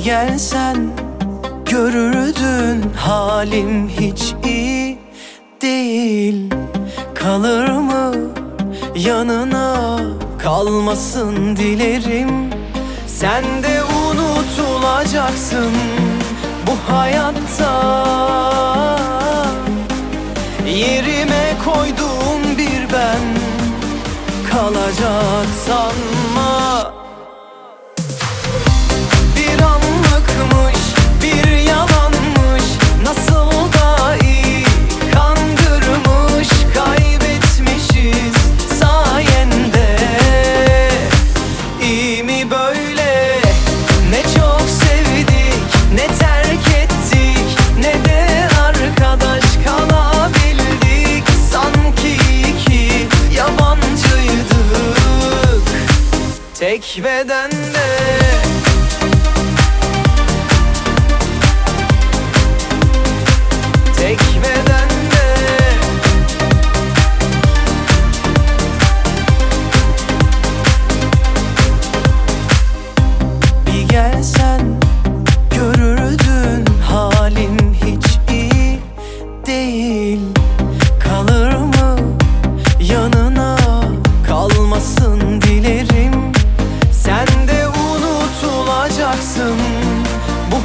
Gelsen görürdün halim hiç iyi değil. Kalır mı yanına kalmasın dilerim. Sen de unutulacaksın bu hayatta. Yerime koyduğum bir ben kalacak sanma Tek bedende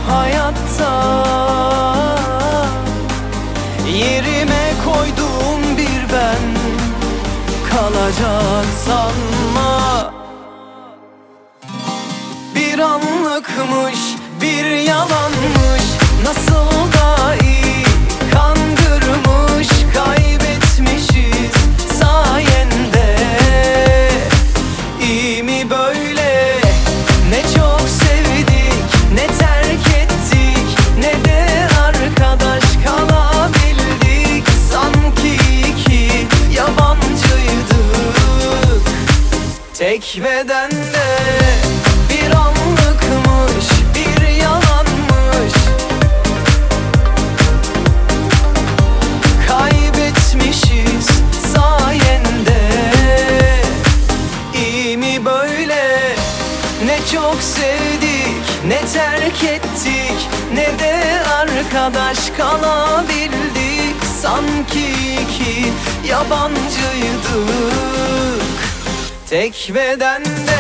hayatta. Yerime koyduğum bir ben kalacak sanma. Bir anlıkmış, Tek bedende bir anlıkmış, bir yalanmış. Kaybetmişiz sayende. İyi mi böyle? Ne çok sevdik, ne terk ettik Ne de arkadaş kalabildik. Sanki iki yabancıydık Tek bedende